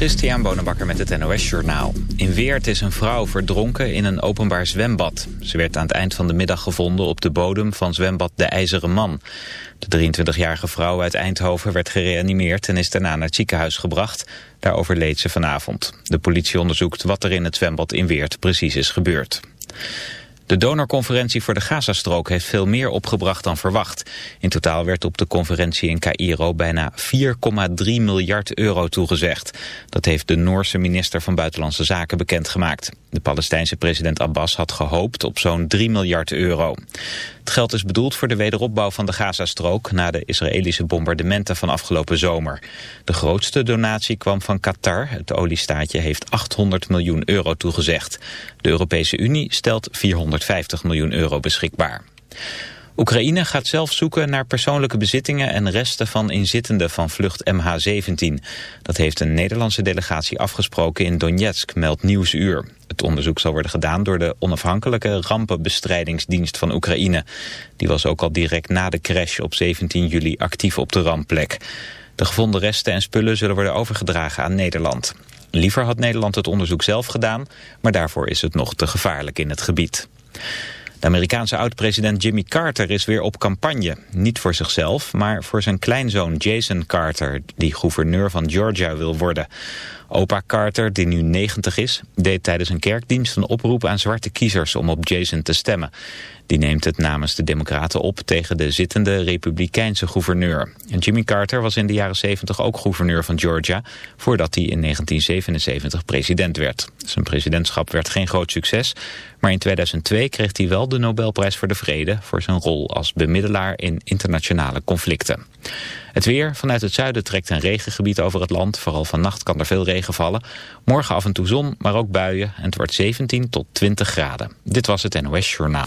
Christian Bonenbakker met het NOS Journaal. In Weert is een vrouw verdronken in een openbaar zwembad. Ze werd aan het eind van de middag gevonden op de bodem van zwembad De IJzeren Man. De 23-jarige vrouw uit Eindhoven werd gereanimeerd en is daarna naar het ziekenhuis gebracht. Daar overleed ze vanavond. De politie onderzoekt wat er in het zwembad in Weert precies is gebeurd. De donorconferentie voor de Gazastrook heeft veel meer opgebracht dan verwacht. In totaal werd op de conferentie in Cairo bijna 4,3 miljard euro toegezegd. Dat heeft de Noorse minister van Buitenlandse Zaken bekendgemaakt. De Palestijnse president Abbas had gehoopt op zo'n 3 miljard euro. Geld is bedoeld voor de wederopbouw van de Gazastrook... na de Israëlische bombardementen van afgelopen zomer. De grootste donatie kwam van Qatar. Het oliestaatje heeft 800 miljoen euro toegezegd. De Europese Unie stelt 450 miljoen euro beschikbaar. Oekraïne gaat zelf zoeken naar persoonlijke bezittingen en resten van inzittenden van vlucht MH17. Dat heeft een Nederlandse delegatie afgesproken in Donetsk, meldt Nieuwsuur. Het onderzoek zal worden gedaan door de onafhankelijke rampenbestrijdingsdienst van Oekraïne. Die was ook al direct na de crash op 17 juli actief op de rampplek. De gevonden resten en spullen zullen worden overgedragen aan Nederland. Liever had Nederland het onderzoek zelf gedaan, maar daarvoor is het nog te gevaarlijk in het gebied. De Amerikaanse oud-president Jimmy Carter is weer op campagne. Niet voor zichzelf, maar voor zijn kleinzoon Jason Carter... die gouverneur van Georgia wil worden. Opa Carter, die nu 90 is, deed tijdens een kerkdienst een oproep aan zwarte kiezers om op Jason te stemmen. Die neemt het namens de Democraten op tegen de zittende republikeinse gouverneur. En Jimmy Carter was in de jaren 70 ook gouverneur van Georgia... voordat hij in 1977 president werd. Zijn presidentschap werd geen groot succes... maar in 2002 kreeg hij wel de Nobelprijs voor de Vrede... voor zijn rol als bemiddelaar in internationale conflicten. Het weer. Vanuit het zuiden trekt een regengebied over het land. Vooral vannacht kan er veel regen vallen. Morgen af en toe zon, maar ook buien. En het wordt 17 tot 20 graden. Dit was het NOS Journaal.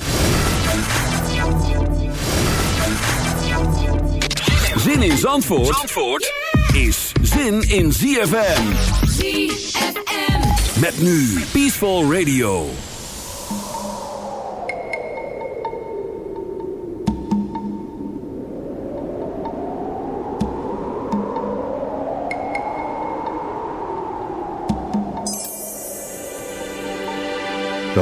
Zin in Zandvoort, Zandvoort is zin in ZFM. ZFM. Met nu Peaceful Radio.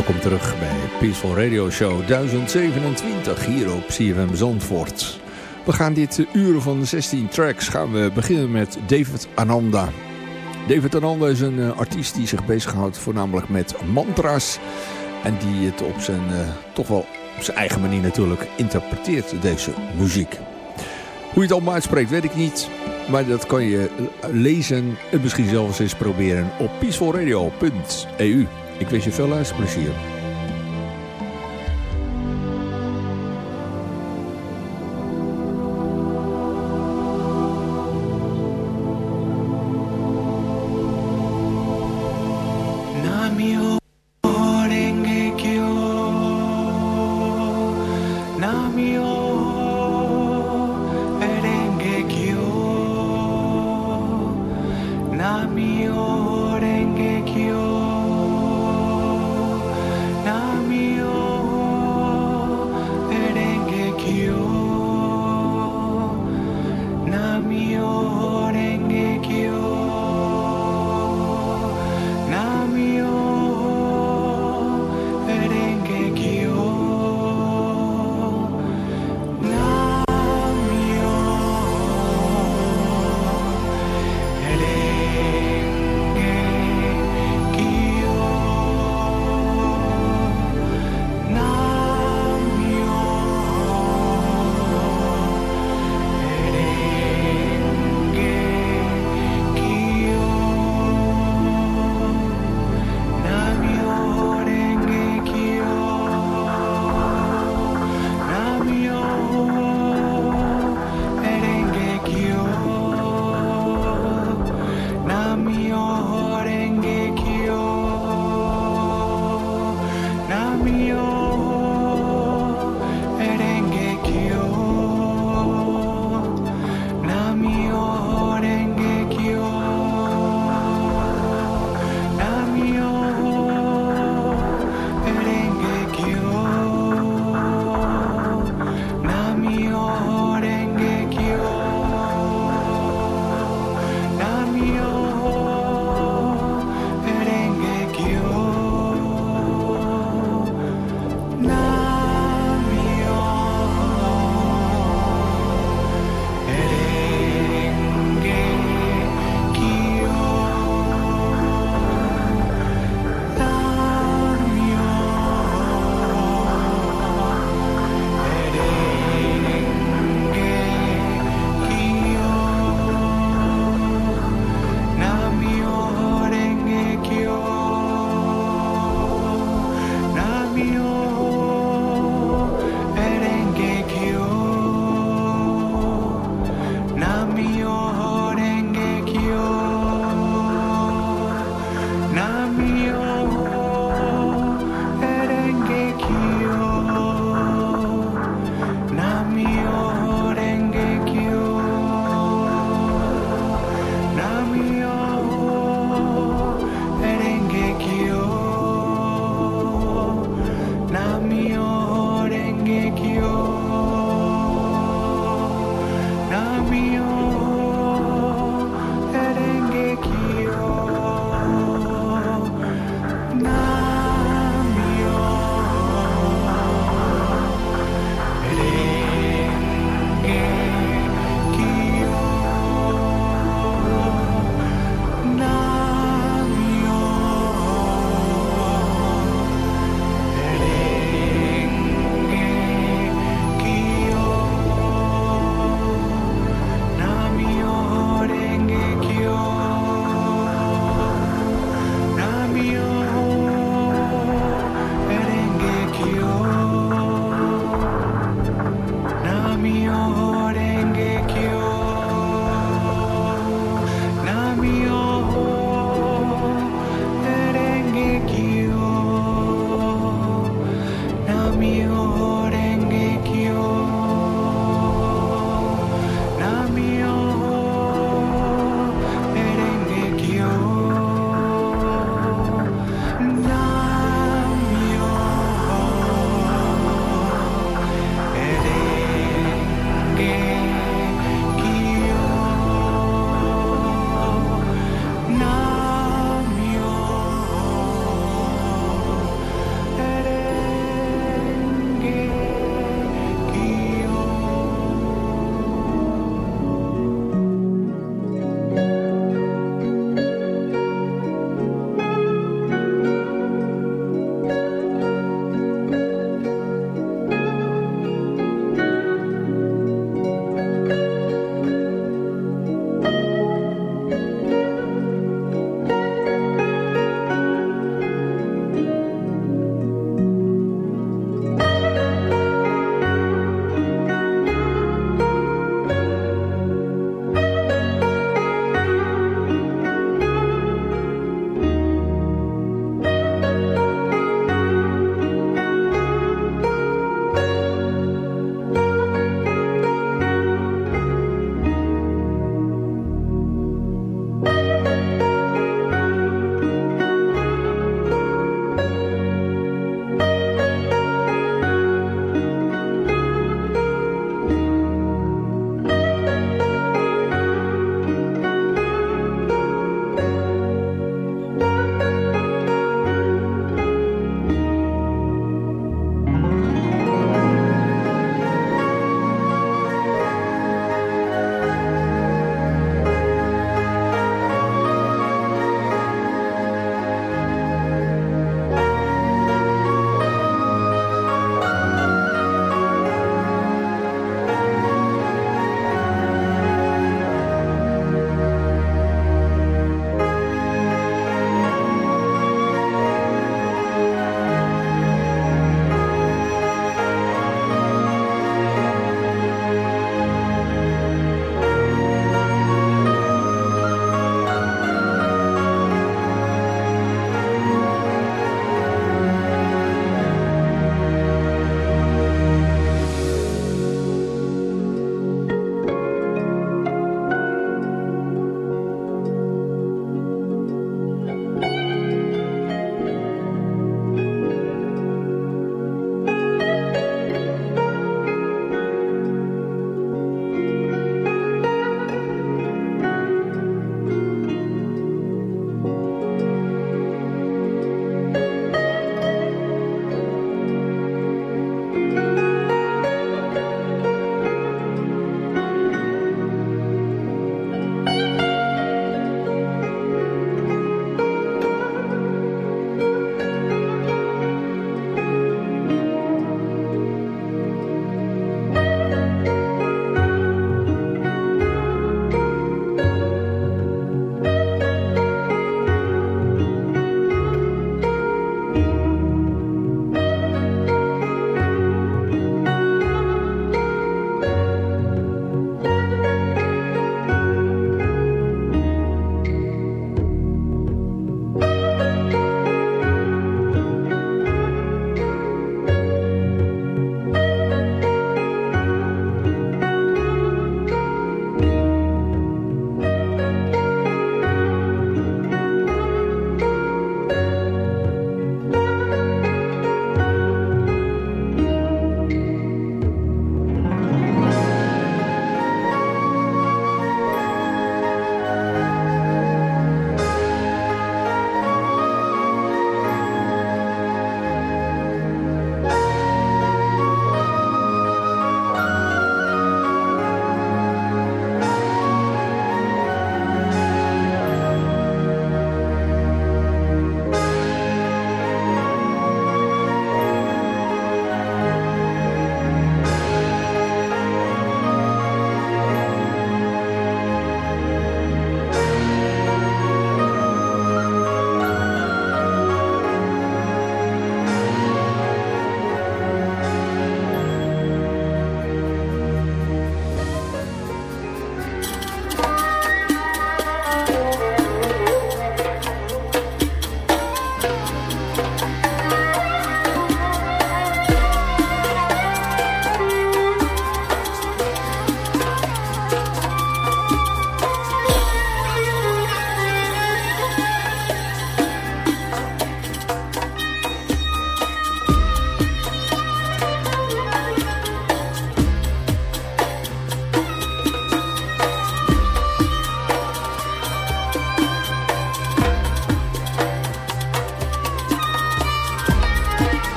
Welkom terug bij Peaceful Radio Show 1027 hier op CFM Zandvoort. We gaan dit uren van 16 tracks gaan we beginnen met David Ananda. David Ananda is een uh, artiest die zich bezighoudt voornamelijk met mantra's. En die het op zijn, uh, toch wel op zijn eigen manier natuurlijk interpreteert, deze muziek. Hoe je het allemaal uitspreekt weet ik niet. Maar dat kan je lezen en misschien zelfs eens proberen op peacefulradio.eu. Ik wens je veel luisterplezier.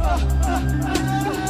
ah, ah, ah.